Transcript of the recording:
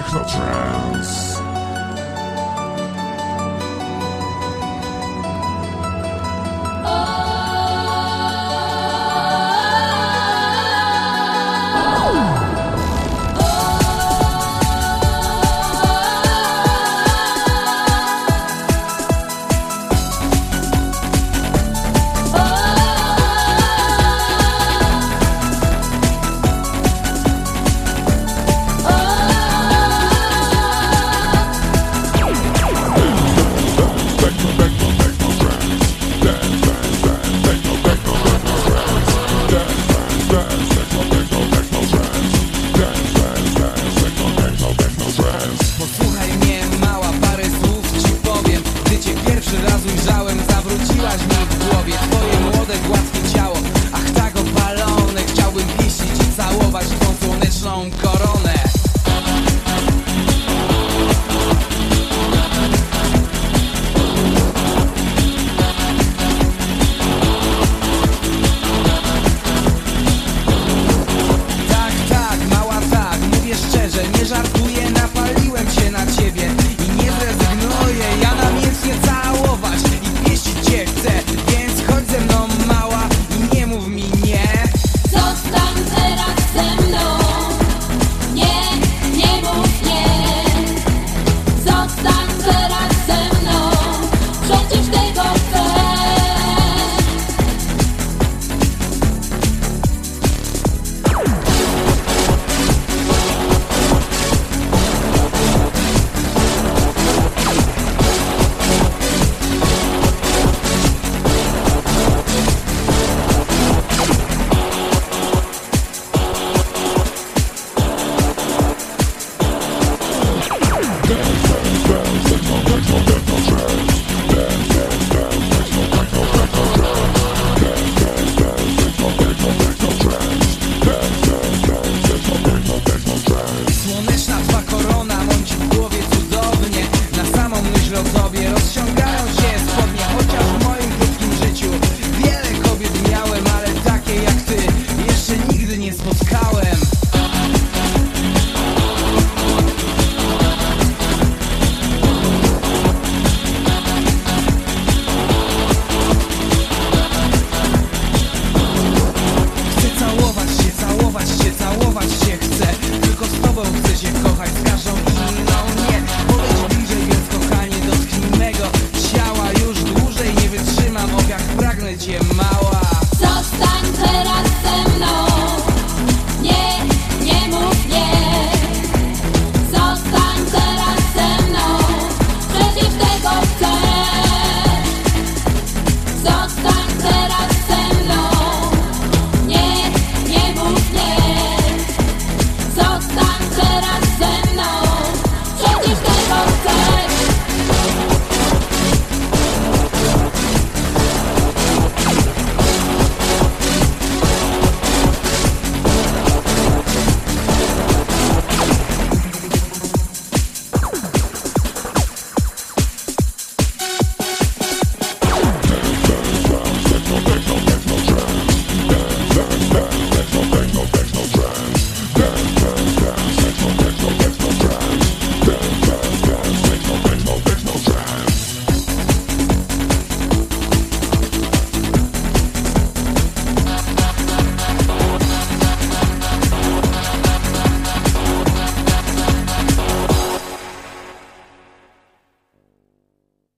Technotrance. home.